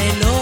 Barcelona.